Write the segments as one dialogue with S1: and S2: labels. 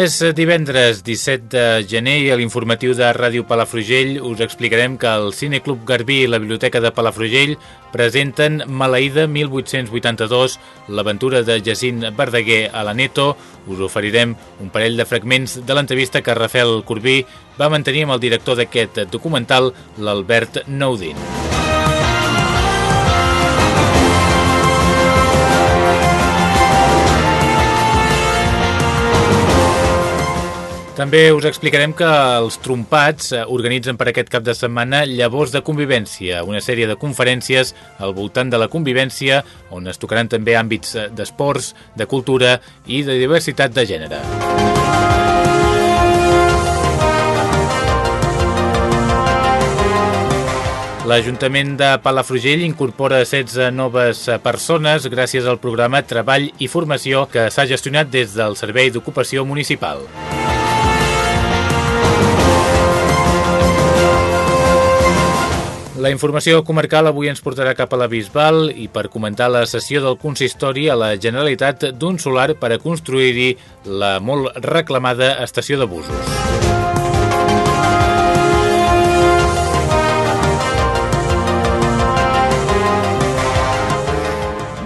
S1: És divendres 17 de gener i a l'informatiu de Ràdio Palafrugell us explicarem que el Cineclub Garbí i la Biblioteca de Palafrugell presenten Maleïda 1882, l'aventura de Jacint Verdaguer a la Neto. Us oferirem un parell de fragments de l'entrevista que Rafael Corbí va mantenir amb el director d'aquest documental, l'Albert Noudin. També us explicarem que els trompats eh, organitzen per aquest cap de setmana Llavors de Convivència, una sèrie de conferències al voltant de la convivència on es tocaran també àmbits eh, d'esports, de cultura i de diversitat de gènere. L'Ajuntament de Palafrugell incorpora 16 noves persones gràcies al programa Treball i Formació que s'ha gestionat des del Servei d'Ocupació Municipal. La informació comarcal avui ens portarà cap a la Bisbal i per comentar la sessió del consistori a la Generalitat d'un solar per a construir-hi la molt reclamada estació de busos.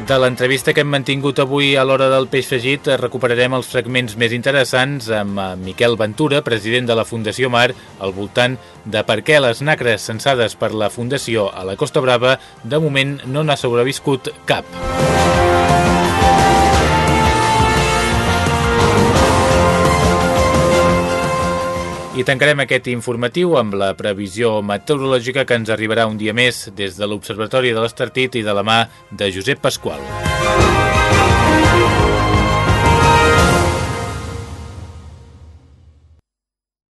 S1: De l'entrevista que hem mantingut avui a l'hora del peix fregit recuperarem els fragments més interessants amb Miquel Ventura, president de la Fundació Mar, al voltant de per què les nacres censades per la Fundació a la Costa Brava de moment no n'ha sobreviscut cap. I tancarem aquest informatiu amb la previsió meteorològica que ens arribarà un dia més des de l'Observatori de l'Estartit i de la mà de Josep Pasqual.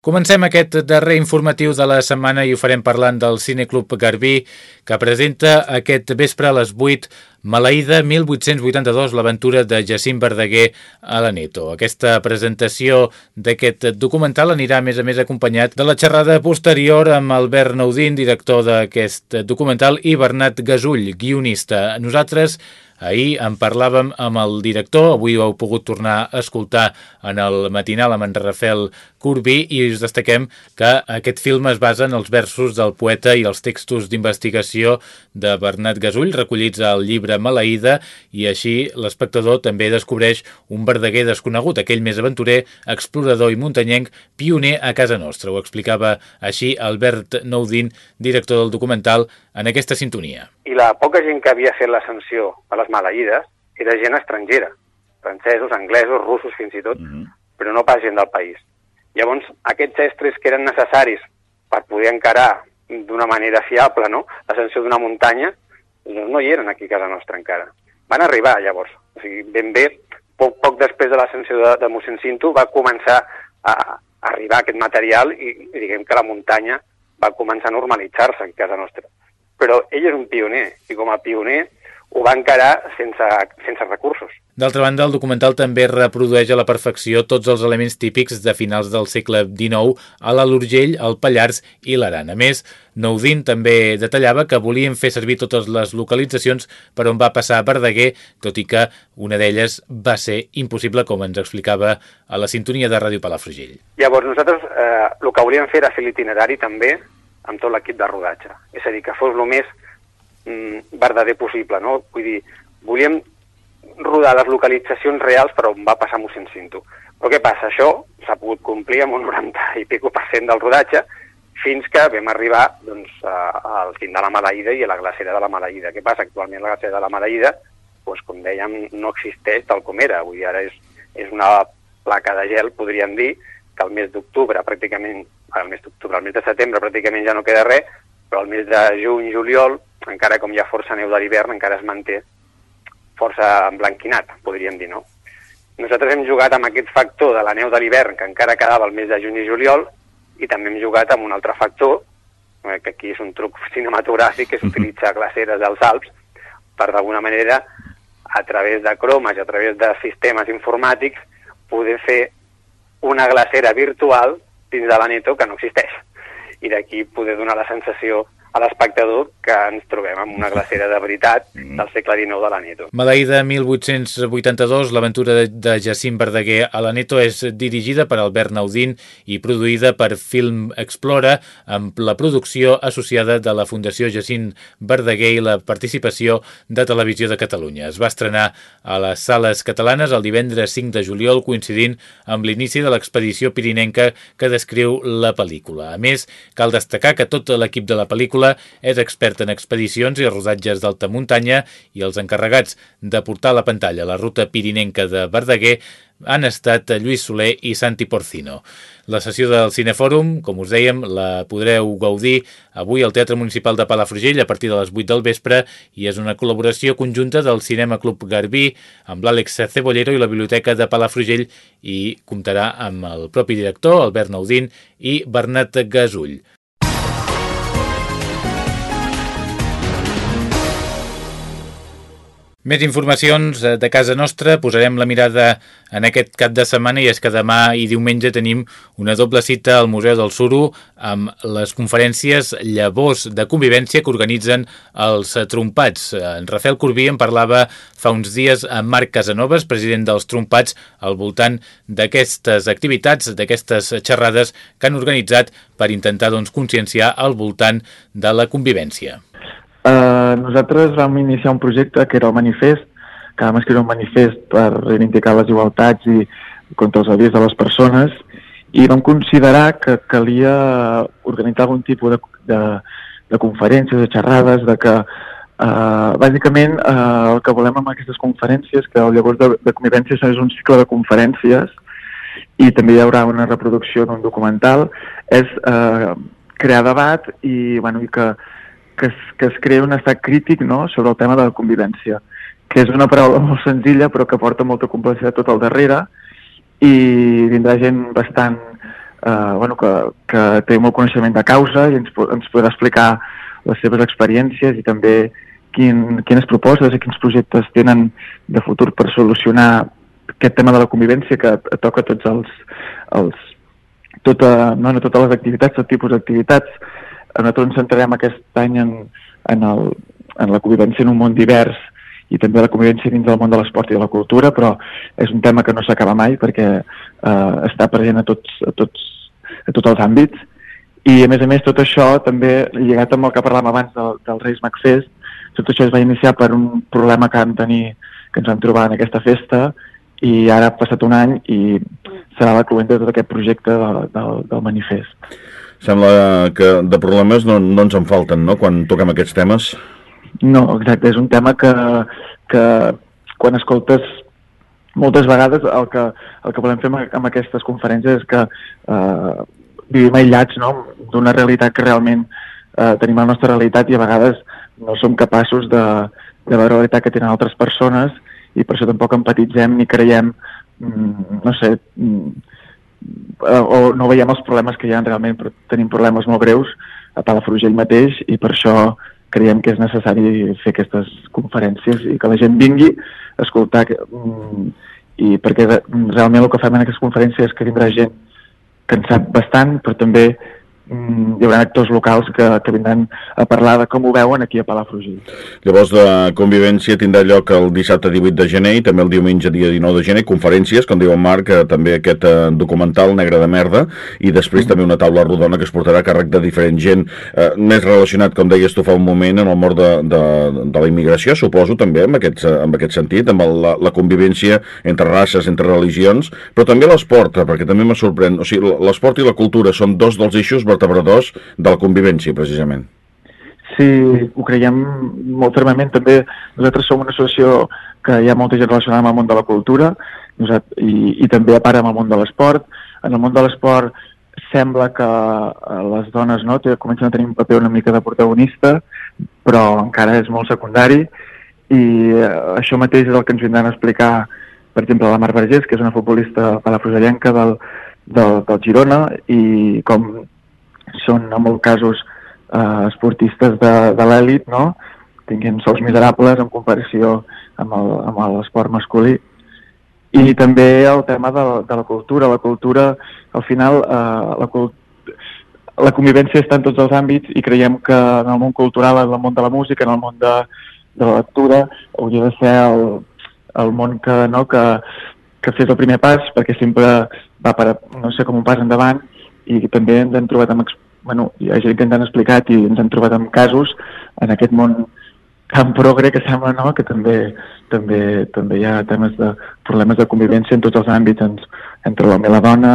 S1: Comencem aquest darrer informatiu de la setmana i ho farem parlant del Cineclub Garbí, que presenta aquest vespre a les 8 Maleïda 1882, l'aventura de Jacint Verdaguer a la Neto. Aquesta presentació d'aquest documental anirà, a més a més, acompanyat de la xerrada posterior amb Albert Naudín, director d'aquest documental, i Bernat Gasull, guionista. Nosaltres Ahir en parlàvem amb el director, avui ho heu pogut tornar a escoltar en el matinal amb en Rafael Corbí i us destaquem que aquest film es basa en els versos del poeta i els textos d'investigació de Bernat Gasull recollits al llibre Maleïda i així l'espectador també descobreix un verdaguer desconegut, aquell més aventurer, explorador i muntanyenc, pioner a casa nostra. Ho explicava així Albert Noudin, director del documental, en aquesta sintonia.
S2: I la poca gent que havia fet l'ascensió a les maleïdes era gent estrangera, francesos, anglesos, russos fins i tot, mm -hmm. però no pas gent del país. Llavors, aquests estres que eren necessaris per poder encarar d'una manera fiable no? l'ascensió d'una muntanya, doncs no hi eren aquí a casa nostra encara. Van arribar llavors, o sigui, ben bé, poc, poc després de l'ascensió de, de mossèn Cinto va començar a, a arribar aquest material i, i diguem que la muntanya va començar a normalitzar-se a casa nostra. Però ell és un pioner, i com a pioner ho va encarar sense, sense recursos.
S1: D'altra banda, el documental també reprodueix a la perfecció tots els elements típics de finals del segle XIX a la l'Urgell, el Pallars i l'Aran. A més, Noudin també detallava que volien fer servir totes les localitzacions per on va passar Verdaguer, tot i que una d'elles va ser impossible, com ens explicava a la sintonia de Ràdio Palafrugell.
S2: Llavors, nosaltres eh, el que volíem fer era fer l'itinerari també amb tot l'equip de rodatge. És a dir, que fos el més mm, verdader possible, no? Vull dir, volíem rodar les localitzacions reals per on va passar mossèn Cinto. Però què passa? Això s'ha pogut complir amb un 90 i pico per cent del rodatge fins que vam arribar doncs, al cim de la Maleïda i a la glacera de la Maleïda. Què passa? Actualment la glacera de la Maleïda, doncs, com dèiem, no existeix tal com era. Avui ara és, és una placa de gel, podríem dir, que el mes d'octubre pràcticament, el mes d'octubre, el mes de setembre pràcticament ja no queda res, però el mes de juny, juliol, encara com hi ha força neu de l'hivern, encara es manté força emblanquinat, podríem dir, no? Nosaltres hem jugat amb aquest factor de la neu de l'hivern, que encara quedava el mes de juny i juliol, i també hem jugat amb un altre factor, eh, que aquí és un truc cinematogràfic, que s'utilitza a glaceres dels Alps, per d'alguna manera, a través de cromes i a través de sistemes informàtics, poder fer una glacera virtual dins de l'Aneto que no existeix. I d'aquí poder donar la sensació a l'espectador que ens una glacera de veritat mm. del segle XIX de l'Aneto.
S1: Maleïda 1882, l'aventura de, de Jacint Verdaguer a l'Aneto és dirigida per Albert Naudín i produïda per Film Explora amb la producció associada de la Fundació Jacint Verdaguer i la participació de Televisió de Catalunya. Es va estrenar a les sales catalanes el divendres 5 de juliol coincidint amb l'inici de l'expedició pirinenca que descriu la pel·lícula. A més, cal destacar que tot l'equip de la pel·lícula pel·lícula és expert en expedicions i rodatges d'alta muntanya i els encarregats de portar a la pantalla la ruta pirinenca de Verdaguer han estat Lluís Soler i Santi Porcino. La sessió del Cinefòrum, com us dèiem, la podreu gaudir avui al Teatre Municipal de Palafrugell a partir de les 8 del vespre i és una col·laboració conjunta del Cinema Club Garbí amb l'Àlex Cebollero i la Biblioteca de Palafrugell i comptarà amb el propi director, Albert Naudín, i Bernat Gasull. Més informacions eh, de casa nostra, posarem la mirada en aquest cap de setmana i és que demà i diumenge tenim una doble cita al Museu del Suro amb les conferències Llavors de Convivència que organitzen els Trompats. En Rafael Corbí en parlava fa uns dies amb Marc Casanovas, president dels Trompats, al voltant d'aquestes activitats, d'aquestes xerrades que han organitzat per intentar doncs, conscienciar al voltant de la convivència.
S3: Uh, nosaltres vam iniciar un projecte que era el manifest, que vam escriure un manifest per reivindicar les igualtats i contra els avis de les persones i vam considerar que calia organitzar algun tipus de, de, de conferències, de xerrades, de que uh, bàsicament uh, el que volem amb aquestes conferències, que llavors de, de convivència és un cicle de conferències i també hi haurà una reproducció d'un documental, és uh, crear debat i, bueno, i que que es, que es crea un estat crític no? sobre el tema de la convivència, que és una paraula molt senzilla però que porta molta complexitat tot al darrere i vindrà gent bastant eh, bueno, que, que té molt coneixement de causa i ens, ens podrà explicar les seves experiències i també quin, quines propostes i quins projectes tenen de futur per solucionar aquest tema de la convivència que toca tots els, els tota, no, no totes les activitats, tot tipus d'activitats, nosaltres ens centrarem aquest any en, en, el, en la convivència en un món divers i també la convivència dins del món de l'esport i de la cultura, però és un tema que no s'acaba mai perquè eh, està present a tots, a, tots, a tots els àmbits i a més a més tot això també lligat amb el que parlàvem abans del, del Reis Macfest, tot això es va iniciar per un problema que vam tenir, que ens vam trobar en aquesta festa i ara ha passat un any i serà la cluent de tot aquest projecte del, del, del manifest.
S4: Sembla que de problemes no, no ens en falten, no?, quan toquem aquests temes.
S3: No, exacte, és un tema que, que quan escoltes moltes vegades el que, el que volem fer amb, amb aquestes conferències és que eh, vivim aïllats no? d'una realitat que realment eh, tenim la nostra realitat i a vegades no som capaços de, de veure la realitat que tenen altres persones i per això tampoc empatitzem ni creiem, mm, no sé, mm, Eh, o no veiem els problemes que hi ha realment, però tenim problemes molt greus a Palafrugell mateix i per això creiem que és necessari fer aquestes conferències i que la gent vingui a escoltar mm, i perquè realment el que fem en aquestes conferències és que vindrà gent que en sap bastant, però també hi haurà actors locals que, que vindran a parlar de com ho veuen aquí a Palafrugell.
S4: Llavors, la convivència tindrà lloc el dissabte 18 de gener i també el diumenge dia 19 de gener, conferències, com diu en Marc, eh, també aquest eh, documental Negre de Merda, i després mm. també una taula rodona que es portarà a càrrec de diferent gent, eh, més relacionat, com deies tu fa un moment, en el mort de, de, de la immigració, suposo, també, en aquest, en aquest sentit, amb el, la, la convivència entre races, entre religions, però també l'esport, perquè també me sorprèn, o sigui, l'esport i la cultura són dos dels eixos vertebradors de la convivència, precisament.
S3: Sí, ho creiem molt fermament. També nosaltres som una associació que hi ha molta gent relacionada amb el món de la cultura i, i també a part amb el món de l'esport. En el món de l'esport sembla que eh, les dones no, comencen a tenir un paper una mica de protagonista, però encara és molt secundari i eh, això mateix és el que ens vindran a explicar, per exemple, la Mar Vergés, que és una futbolista palafrugellenca del, del, del Girona i com són en molts casos eh, esportistes de, de l'èlit, no? tinguin sous miserables en comparació amb l'esport masculí. I també el tema de, de la cultura. La cultura, al final, eh, la, la convivència està en tots els àmbits i creiem que en el món cultural, en el món de la música, en el món de, de la lectura, hauria de ser el, el món que, no, que, que fes el primer pas, perquè sempre va per, no sé, com un pas endavant i també ens hem trobat amb, bueno, hi ha gent que ens han explicat i ens hem trobat amb casos en aquest món tan progre que sembla no? que també, també, també hi ha temes de problemes de convivència en tots els àmbits, en, entre l'home i la dona,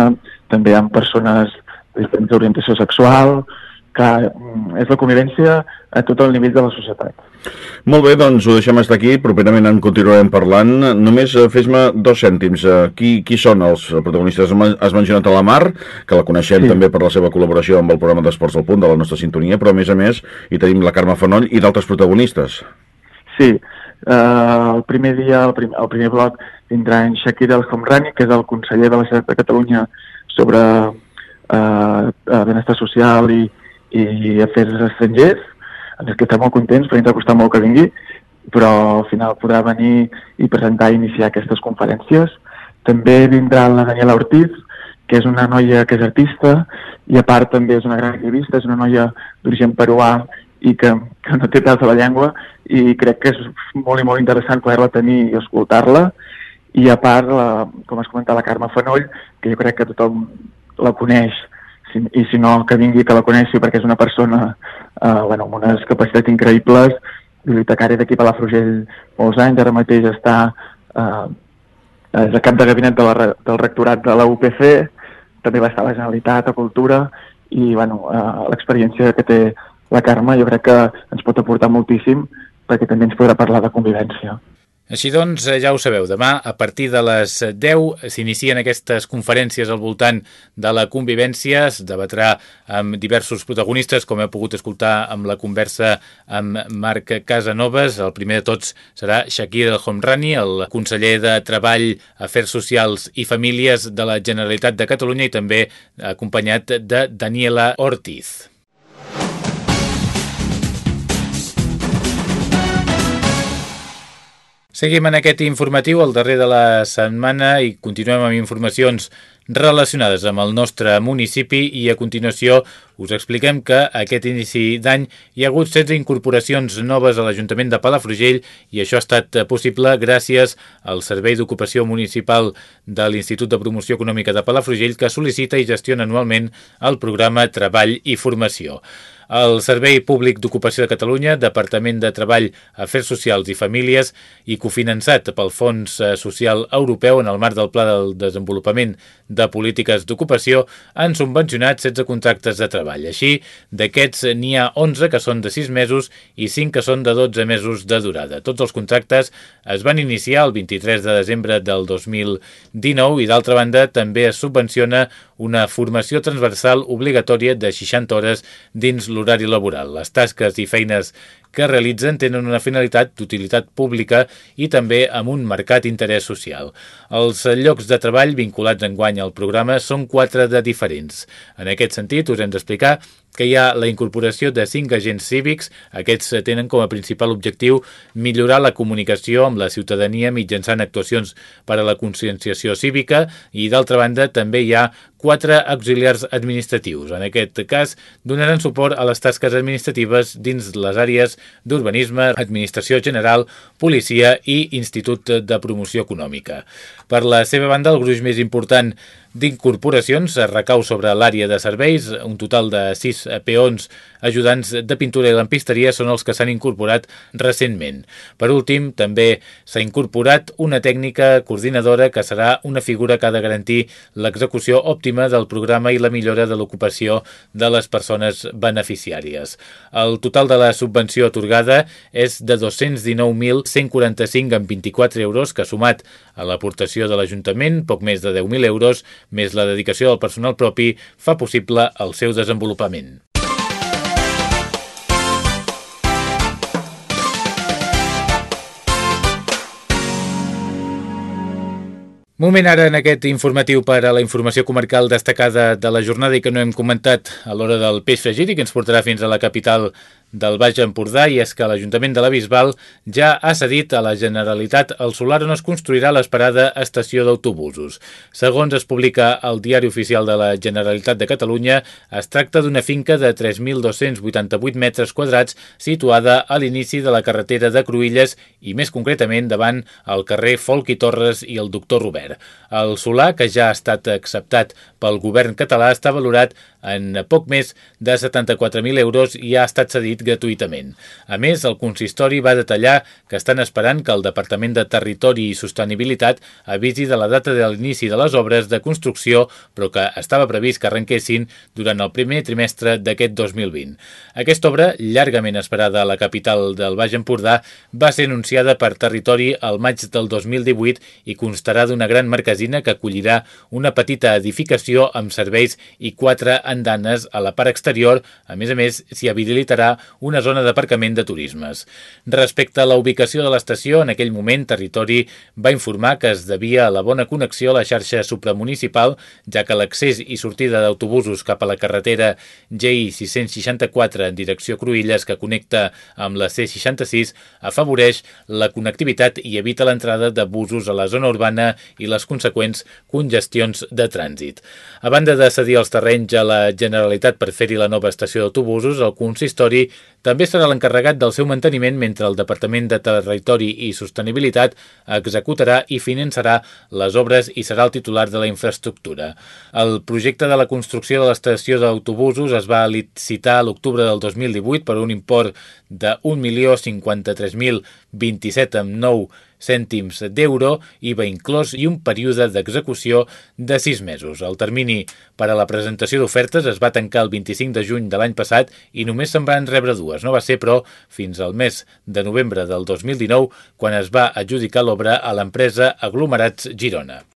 S3: també hi ha persones de diferents orientació sexual, que mm, és la convivència a tot el nivell de la societat.
S4: Molt bé, doncs ho deixem estar aquí, properament en continuarem parlant. Només eh, fes-me dos cèntims. Eh, qui, qui són els protagonistes? Has mencionat a la Mar, que la coneixem sí. també per la seva col·laboració amb el programa d'Esports al Punt de la nostra sintonia, però a més a més hi tenim la Carme Fanoll i d'altres protagonistes.
S3: Sí, uh, el primer dia, el, prim, el primer bloc, vindrà en Shakir El Homrani, que és el conseller de la Generalitat de Catalunya sobre uh, benestar social i, i afers estrangers, en els que estem molt contents, perquè ens ha costat molt que vingui, però al final podrà venir i presentar i iniciar aquestes conferències. També vindrà la Daniela Ortiz, que és una noia que és artista i a part també és una gran activista, és una noia d'origen peruà i que, que no té pèls a la llengua i crec que és molt i molt interessant poder-la tenir i escoltar-la i a part, la, com has comentat, la Carme Fanoll, que jo crec que tothom la coneix si, i si no, que vingui que la coneixi perquè és una persona eh, bueno, amb unes capacitats increïbles, bibliotecària d'aquí a la Frugell molts anys, ara mateix està eh, és cap de gabinet de la, del rectorat de la UPC, també va estar a la Generalitat, a Cultura, i bueno, eh, l'experiència que té la Carme jo crec que ens pot aportar moltíssim perquè també ens podrà parlar de convivència.
S1: Així doncs, eh, ja ho sabeu, demà a partir de les 10 s'inicien aquestes conferències al voltant de la convivència, es debatrà amb diversos protagonistes, com heu pogut escoltar amb la conversa amb Marc Casanovas. El primer de tots serà Shakir El Homrani, el conseller de Treball, Afers Socials i Famílies de la Generalitat de Catalunya i també acompanyat de Daniela Ortiz. Seguim en aquest informatiu al darrer de la setmana i continuem amb informacions relacionades amb el nostre municipi i a continuació us expliquem que aquest inici d'any hi ha hagut 16 incorporacions noves a l'Ajuntament de Palafrugell i això ha estat possible gràcies al Servei d'Ocupació Municipal de l'Institut de Promoció Econòmica de Palafrugell que sol·licita i gestiona anualment el programa Treball i Formació. El Servei Públic d'Ocupació de Catalunya, Departament de Treball, Afers Socials i Famílies i cofinançat pel Fons eh, Social Europeu en el marc del Pla del Desenvolupament de Polítiques d'Ocupació, han subvencionat 16 contractes de treball. Així, d'aquests n'hi ha 11 que són de 6 mesos i 5 que són de 12 mesos de durada. Tots els contractes es van iniciar el 23 de desembre del 2019 i, d'altra banda, també es subvenciona una formació transversal obligatòria de 60 hores dins l'horari laboral. Les tasques i feines que realitzen tenen una finalitat d'utilitat pública i també amb un marcat interès social. Els llocs de treball vinculats en guany al programa són quatre de diferents. En aquest sentit, us hem d'explicar que hi ha la incorporació de cinc agents cívics. Aquests tenen com a principal objectiu millorar la comunicació amb la ciutadania mitjançant actuacions per a la conscienciació cívica i, d'altra banda, també hi ha quatre auxiliars administratius. En aquest cas, donaran suport a les tasques administratives dins les àrees d'urbanisme, administració general, policia i Institut de Promoció Econòmica. Per la seva banda, el gruix més important d'incorporacions recau sobre l'àrea de serveis. Un total de 6 peons ajudants de pintura i lampisteria són els que s'han incorporat recentment. Per últim, també s'ha incorporat una tècnica coordinadora que serà una figura que ha de garantir l'execució òptima del programa i la millora de l'ocupació de les persones beneficiàries. El total de la subvenció atorgada és de 219.145 amb 24 euros, que sumat a l'aportació de l'Ajuntament, poc més de 10.000 euros, més la dedicació del personal propi, fa possible el seu desenvolupament. Moment ara en aquest informatiu per a la informació comarcal destacada de la jornada i que no hem comentat a l'hora del peix fregit i que ens portarà fins a la capital del Baix Empordà i és que l'Ajuntament de la Bisbal ja ha cedit a la Generalitat el solar on es construirà l'esperada estació d'autobusos. Segons es publica al Diari Oficial de la Generalitat de Catalunya, es tracta d'una finca de 3.288 metres quadrats situada a l'inici de la carretera de Cruïlles i més concretament davant el carrer Folk i Torres i el Doctor Robert. El solar, que ja ha estat acceptat pel govern català, està valorat en poc més de 74.000 euros i ha estat cedit gratuïtament. A més, el consistori va detallar que estan esperant que el Departament de Territori i Sostenibilitat avisi de la data de l'inici de les obres de construcció, però que estava previst que arrenquessin durant el primer trimestre d'aquest 2020. Aquesta obra, llargament esperada a la capital del Baix Empordà, va ser anunciada per Territori al maig del 2018 i constarà d'una gran marquesina que acollirà una petita edificació amb serveis i quatre andanes a la part exterior. A més a més, s'hi habilitarà una zona d'aparcament de turismes. Respecte a la ubicació de l'estació, en aquell moment Territori va informar que es devia a la bona connexió a la xarxa supramunicipal, ja que l'accés i sortida d'autobusos cap a la carretera GI 664 en direcció Cruïlles que connecta amb la C66 afavoreix la connectivitat i evita l'entrada de busos a la zona urbana i les conseqüents congestions de trànsit. A banda de cedir els terrenys a la Generalitat per fer-hi la nova estació d'autobusos, el consistori també serà l'encarregat del seu manteniment mentre el Departament de Territori i Sostenibilitat executarà i finançarà les obres i serà el titular de la infraestructura. El projecte de la construcció de l'estació d'autobusos es va licitar a l'octubre del 2018 per un import de 1.053.027 amb 9 cèntims d'euro, IVA inclòs i un període d'execució de 6 mesos. El termini per a la presentació d'ofertes es va tancar el 25 de juny de l'any passat i només se'n van rebre dues. No va ser, però, fins al mes de novembre del 2019 quan es va adjudicar l'obra a l'empresa Aglomerats Girona.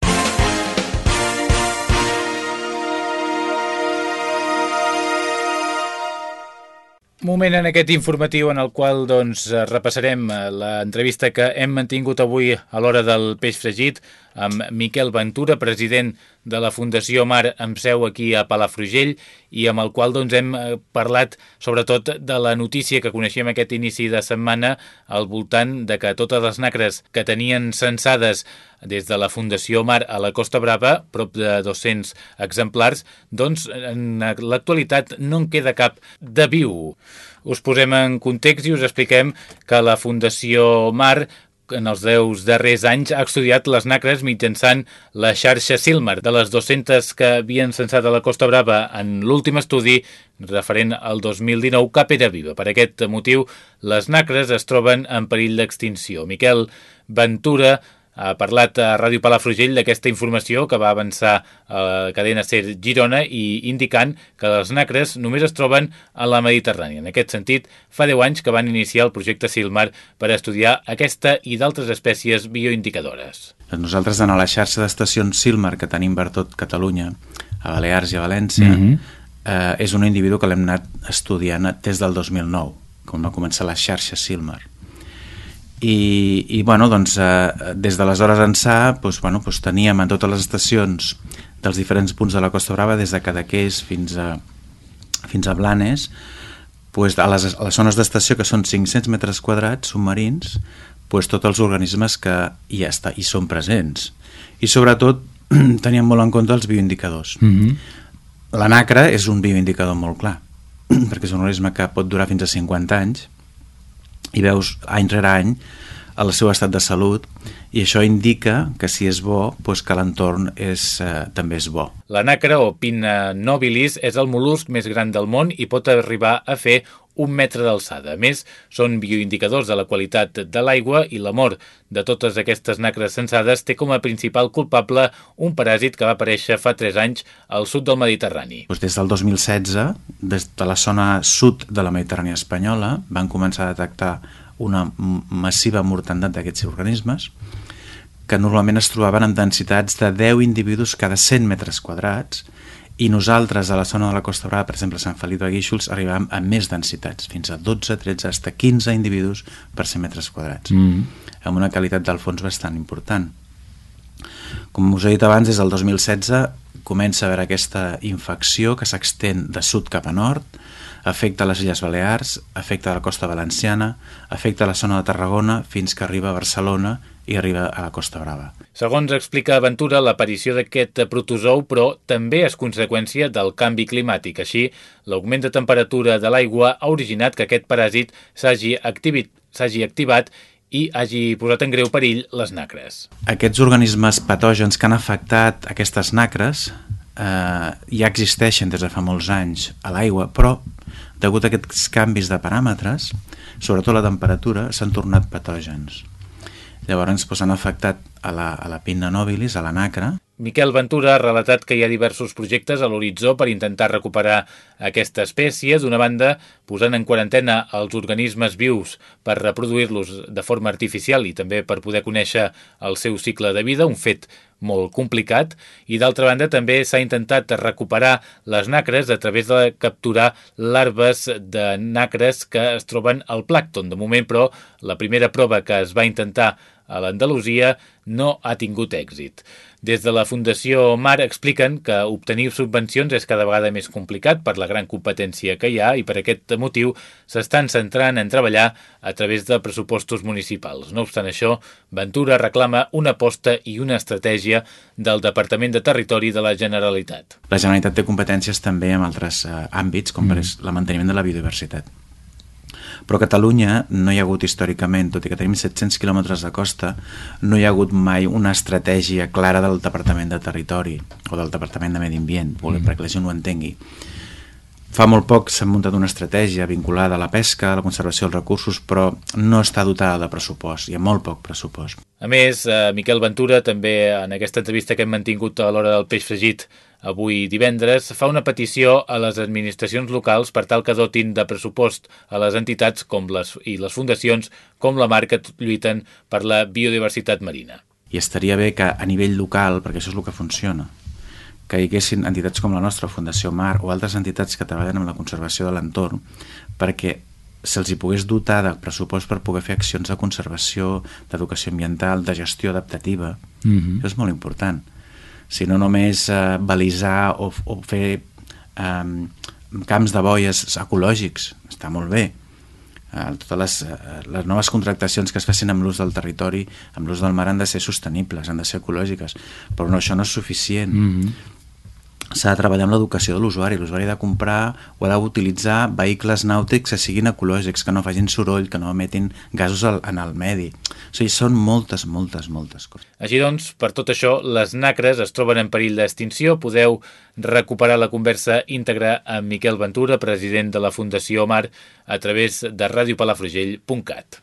S1: Moment en aquest informatiu en el qual doncs, repassarem eh, l'entrevista que hem mantingut avui a l'hora del peix fregit amb Miquel Ventura, president de la Fundació Mar amb seu aquí a Palafrugell i amb el qual doncs, hem eh, parlat sobretot de la notícia que coneixíem aquest inici de setmana al voltant de que totes les nacres que tenien censades des de la Fundació Mar a la Costa Brava, prop de 200 exemplars, doncs en l'actualitat no en queda cap de viu. Us posem en context i us expliquem que la Fundació Mar en els 10 darrers anys ha estudiat les nacres mitjançant la xarxa Silmar. De les 200 que havien censat a la Costa Brava en l'últim estudi, referent al 2019, cap era viva. Per aquest motiu, les nacres es troben en perill d'extinció. Miquel Ventura ha parlat a Ràdio Palafrugell d'aquesta informació que va avançar a la cadena SER Girona i indicant que les nacres només es troben a la Mediterrània. En aquest sentit, fa 10 anys que van iniciar el projecte Silmar per estudiar aquesta i d'altres espècies bioindicadores.
S5: Nosaltres en la xarxa d'estacions Silmar que tenim per tot Catalunya, a Balears i a València, mm -hmm. eh, és un individu que l'hem anat estudiant des del 2009, quan va començar la xarxa Silmar i, i bueno, doncs, eh, des d'aleshores ençà doncs, bueno, doncs teníem en totes les estacions dels diferents punts de la Costa Brava des de Cadaqués fins a, fins a Blanes doncs, a, les, a les zones d'estació que són 500 metres quadrats submarins doncs, tots els organismes que hi, està, hi són presents i sobretot teníem molt en compte els bioindicadors mm -hmm. la nacra és un bioindicador molt clar perquè és un organisme que pot durar fins a 50 anys i veus any rere any el seu estat de salut i això indica que si és bo, doncs que l'entorn és, eh, també és bo.
S1: La nacra o pinna nobilis és el mol·lusc més gran del món i pot arribar a fer un metre d'alçada. A més, són bioindicadors de la qualitat de l'aigua i la mort de totes aquestes nacres censades té com a principal culpable un paràsit que va aparèixer fa 3 anys al sud del Mediterrani.
S5: Doncs des del 2016, des de la zona sud de la Mediterrània espanyola, van començar a detectar una massiva mortandat d'aquests organismes que normalment es trobaven en densitats de 10 individus cada 100 metres quadrats i nosaltres a la zona de la Costa Brava, per exemple, Sant Feliu de Guíxols, arribàvem a més densitats, fins a 12, 13, hasta 15 individus per 100 metres quadrats, mm. amb una qualitat del fons bastant important. Com us he dit abans, des del 2016 comença a haver aquesta infecció que s'extén de sud cap a nord, afecta les Illes Balears, afecta la costa valenciana, afecta la zona de Tarragona fins que arriba a Barcelona i arriba a la Costa Brava.
S1: Segons explica Aventura, l'aparició d'aquest protozou, però també és conseqüència del canvi climàtic. Així, l'augment de temperatura de l'aigua ha originat que aquest paràsit s'hagi activat i hagi posat en greu perill les nacres.
S5: Aquests organismes patògens que han afectat aquestes nacres eh, ja existeixen des de fa molts anys a l'aigua, però degut a aquests canvis de paràmetres, sobretot la temperatura, s'han tornat patògens. Llavors doncs, afectat a la, a la pinna nobilis, a la nacra.
S1: Miquel Ventura ha relatat que hi ha diversos projectes a l'horitzó per intentar recuperar aquesta espècie. D'una banda, posant en quarantena els organismes vius per reproduir-los de forma artificial i també per poder conèixer el seu cicle de vida, un fet molt complicat, i d'altra banda també s'ha intentat recuperar les nacres a través de capturar larves de nacres que es troben al plàcton. De moment, però, la primera prova que es va intentar a l'Andalusia no ha tingut èxit. Des de la Fundació Mar expliquen que obtenir subvencions és cada vegada més complicat per la gran competència que hi ha i per aquest motiu s'estan centrant en treballar a través de pressupostos municipals. No obstant això, Ventura reclama una aposta i una estratègia del Departament de Territori de la Generalitat.
S5: La Generalitat té competències també en altres eh, àmbits, com mm. per el manteniment de la biodiversitat però a Catalunya no hi ha hagut històricament, tot i que tenim 700 quilòmetres de costa, no hi ha hagut mai una estratègia clara del Departament de Territori o del Departament de Medi Ambient, mm. perquè la gent ho entengui. Fa molt poc s'ha muntat una estratègia vinculada a la pesca, a la conservació dels recursos, però no està dotada de pressupost, hi ha molt poc pressupost.
S1: A més, eh, Miquel Ventura també en aquesta entrevista que hem mantingut a l'hora del peix fregit avui divendres, fa una petició a les administracions locals per tal que dotin de pressupost a les entitats com les, i les fundacions com la Mar que lluiten per la biodiversitat marina.
S5: I estaria bé que a nivell local, perquè això és el que funciona, que hi haguessin entitats com la nostra, Fundació Mar, o altres entitats que treballen amb la conservació de l'entorn, perquè se'ls hi pogués dotar de pressupost per poder fer accions de conservació, d'educació ambiental, de gestió adaptativa. Mm -hmm. Això és molt important si no només eh, balisar o, o fer eh, camps de boies ecològics, està molt bé. Eh, totes les, eh, les noves contractacions que es facin amb l'ús del territori, amb l'ús del mar han de ser sostenibles, han de ser ecològiques, però no, això no és suficient. Mm -hmm s'ha de treballar amb l'educació de l'usuari. L'usuari ha de comprar o ha d'utilitzar vehicles nàutics que siguin ecològics, que no facin soroll, que no emetin gasos al, en el medi. O sigui, són moltes, moltes, moltes coses.
S1: Així doncs, per tot això, les nacres es troben en perill d'extinció. Podeu recuperar la conversa íntegra amb Miquel Ventura, president de la Fundació Mar, a través de radiopalafrugell.cat.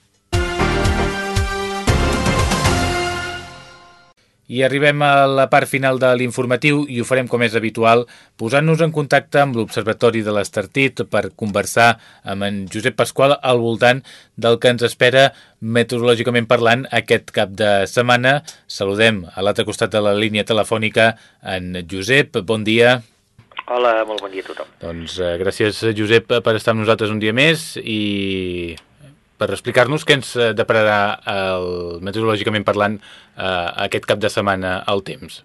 S1: I arribem a la part final de l'informatiu i ho farem com és habitual, posant-nos en contacte amb l'Observatori de l'Estartit per conversar amb en Josep Pasqual al voltant del que ens espera meteorològicament parlant aquest cap de setmana. Saludem a l'altre costat de la línia telefònica en Josep, bon dia.
S6: Hola, molt bon dia a tothom.
S1: Doncs eh, gràcies, Josep, per estar amb nosaltres un dia més i per explicar-nos què ens eh, depararà el, meteorològicament parlant eh, aquest cap de setmana al temps.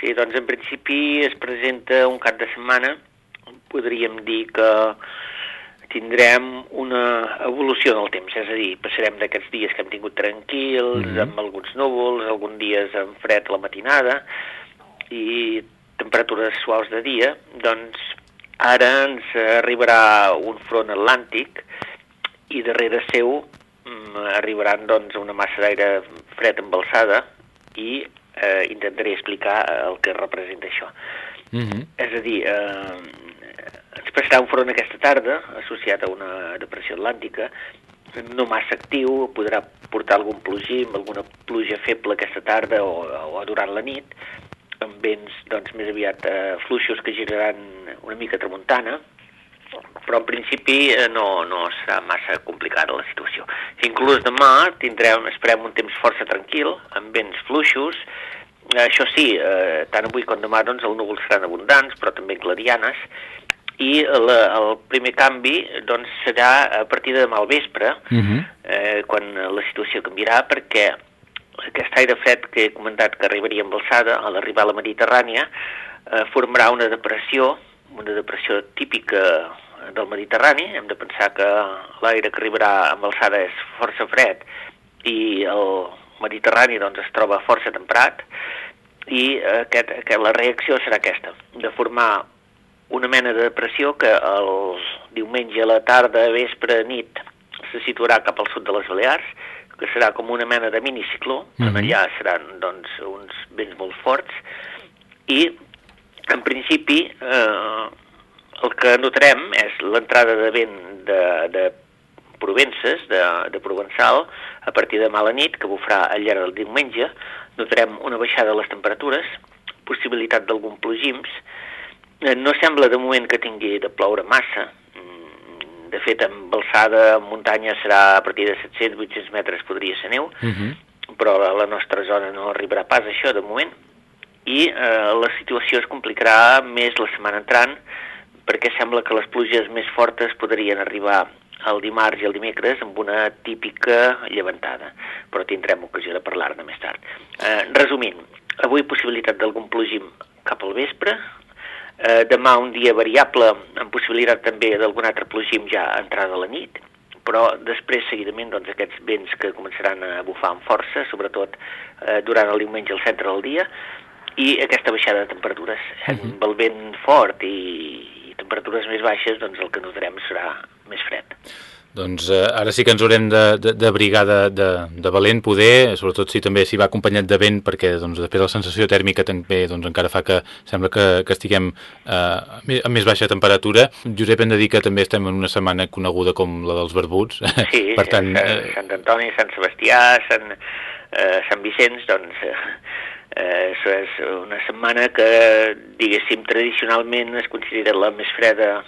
S6: Sí, doncs en principi es presenta un cap de setmana, podríem dir que tindrem una evolució del temps, és a dir, passarem d'aquests dies que hem tingut tranquils, mm -hmm. amb alguns núvols, alguns dies amb fred a la matinada i temperatures suaus de dia, doncs ara ens arribarà un front atlàntic i darrere seu mm, arribaran doncs, una massa d'aire fred embalsada i eh, intentaré explicar el que representa això. Mm -hmm. És a dir, eh, ens passarà un front aquesta tarda associat a una depressió atlàntica no massa actiu, podrà portar algun plogim, alguna pluja feble aquesta tarda o, o durant la nit, amb vents doncs, més aviat eh, fluixos que giraran una mica tramuntana, però en principi eh, no, no serà massa complicada la situació. Inclús demà tindrem, esperem un temps força tranquil, amb vents fluixos, això sí, eh, tant avui com demà doncs, els núvols seran abundants, però també clarianes, i la, el primer canvi doncs, serà a partir de demà al vespre, uh mhm. -huh. eh, quan la situació canviarà, perquè aquest aire fred que he comentat que arribaria amb alçada, a l'arribar a la Mediterrània, eh, formarà una depressió, una depressió típica del Mediterrani, hem de pensar que l'aire que arribarà amb alçada és força fred i el Mediterrani doncs, es troba força temperat, i aquest, aquest, la reacció serà aquesta, de formar una mena de depressió que el diumenge a la tarda, vespre, nit, se situarà cap al sud de les Balears, que serà com una mena de minicicló, mm -hmm. allà seran doncs, uns vents molt forts, i en principi eh, el que notarem és l'entrada de vent de, de provences, de, de provençal, a partir de mala nit, que bufarà al llarg del diumenge, notarem una baixada de les temperatures, possibilitat d'algun plogims, Eh, no sembla de moment que tingui de ploure massa. Mm, de fet, amb alçada en muntanya serà a partir de 700-800 metres podria ser neu, uh mhm. -huh. però a la nostra zona no arribarà pas això de moment. I eh, la situació es complicarà més la setmana entrant, perquè sembla que les pluges més fortes podrien arribar el dimarts i el dimecres amb una típica llevantada, però tindrem ocasió de parlar-ne més tard. Eh, resumint, avui possibilitat d'algun plogim cap al vespre, Eh, demà un dia variable, amb possibilitat també d'algun altre plogim ja a entrada a la nit, però després, seguidament, doncs, aquests vents que començaran a bufar amb força, sobretot eh, durant el diumenge al centre del dia, i aquesta baixada de temperatures. Uh -huh. Amb el vent fort i, i temperatures més baixes, doncs el que notarem serà més fred.
S1: Doncs eh, ara sí que ens haurem d'abrigar de, de, de, de valent poder, sobretot si també s'hi va acompanyat de vent, perquè doncs, després la sensació tèrmica també doncs, encara fa que sembla que, que estiguem eh, amb més baixa temperatura. Josep, hem de dir que també estem en una setmana coneguda com la dels barbuts.
S6: Sí, per tant, eh... Sant Antoni, Sant Sebastià, Sant, eh, Sant Vicenç, doncs... Eh, eh, és una setmana que, diguéssim, tradicionalment es considera la més freda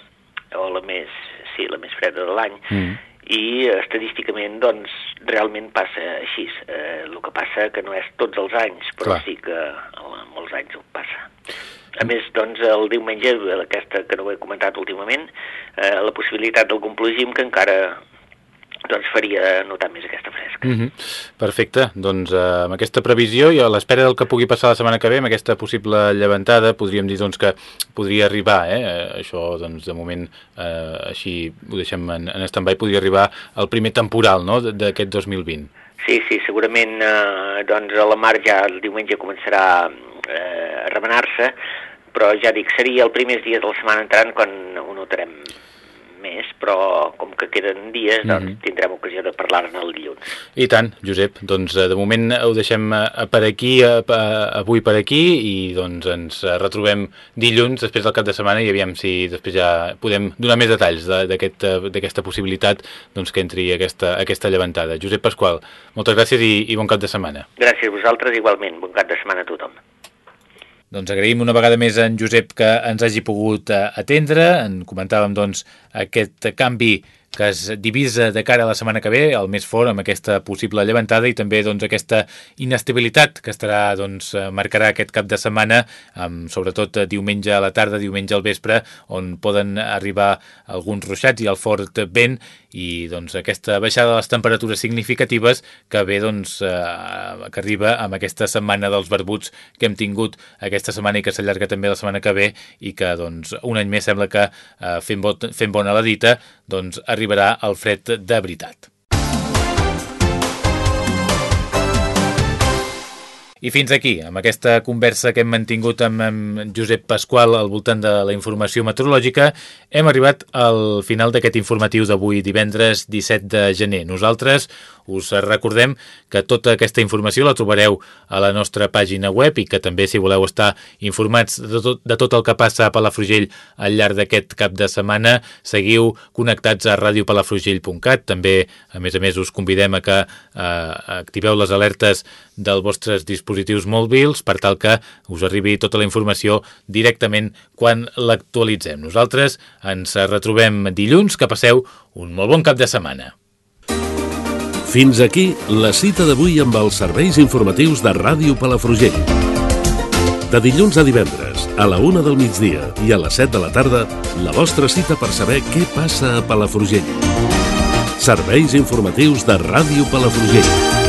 S6: o la més sí, la més freda de l'any, mm. i estadísticament, doncs, realment passa així. Eh, el que passa que no és tots els anys, però Clar. sí que molts anys ho passa. A més, doncs, el diumenge, aquesta que no ho he comentat últimament, eh, la possibilitat d'algun plogim que encara doncs faria notar més aquesta fresca. Mm -hmm.
S1: Perfecte, doncs eh, amb aquesta previsió i a l'espera del que pugui passar la setmana que ve, amb aquesta possible llevantada, podríem dir doncs, que podria arribar, eh? eh això doncs, de moment eh, així ho deixem en, en stand-by, podria arribar el primer temporal no? d'aquest 2020.
S6: Sí, sí, segurament eh, doncs a la mar ja el diumenge començarà eh, a remenar-se, però ja dic, seria el primers dies de la setmana entrant quan ho notarem més, però com que queden dies, doncs mm -hmm. tindrem ocasió de parlar-ne el dilluns.
S1: I tant, Josep. Doncs eh, de moment ho deixem eh, per aquí, eh, avui per aquí, i doncs ens retrobem dilluns, després del cap de setmana, i aviam si després ja podem donar més detalls d'aquesta aquest, possibilitat doncs, que entri aquesta, aquesta llevantada. Josep Pasqual, moltes gràcies i, i bon cap de setmana.
S6: Gràcies a vosaltres, igualment. Bon cap de setmana a tothom.
S1: Doncs agraïm una vegada més en Josep que ens hagi pogut eh, atendre. En comentàvem doncs, aquest canvi que es divisa de cara a la setmana que ve, el més fort, amb aquesta possible llevantada i també doncs, aquesta inestabilitat que estarà doncs, eh, marcarà aquest cap de setmana, amb, sobretot eh, diumenge a la tarda, diumenge al vespre, on poden arribar alguns ruixats i el fort vent i doncs, aquesta baixada de les temperatures significatives que ve doncs, eh, que arriba amb aquesta setmana dels barbuts que hem tingut aquesta setmana i que s'allarga també la setmana que ve i que doncs, un any més sembla que eh, fent, bo, fent bona la dita doncs, arriba arribarà el fred de veritat. I fins aquí, amb aquesta conversa que hem mantingut amb, Josep Pasqual al voltant de la informació meteorològica, hem arribat al final d'aquest informatiu d'avui, divendres 17 de gener. Nosaltres us recordem que tota aquesta informació la trobareu a la nostra pàgina web i que també, si voleu estar informats de tot, de tot el que passa a Palafrugell al llarg d'aquest cap de setmana, seguiu connectats a radiopalafrugell.cat. També, a més a més, us convidem a que eh, activeu les alertes dels vostres dispositius mòbils per tal que us arribi tota la informació directament quan l'actualitzem. Nosaltres ens retrobem dilluns, que passeu un molt bon cap de setmana.
S7: Fins aquí la cita d'avui amb els serveis informatius de Ràdio Palafrugell. De dilluns a divendres, a la una del migdia i a les 7 de la tarda, la vostra cita per saber què passa a Palafrugell. Serveis informatius de Ràdio Palafrugell.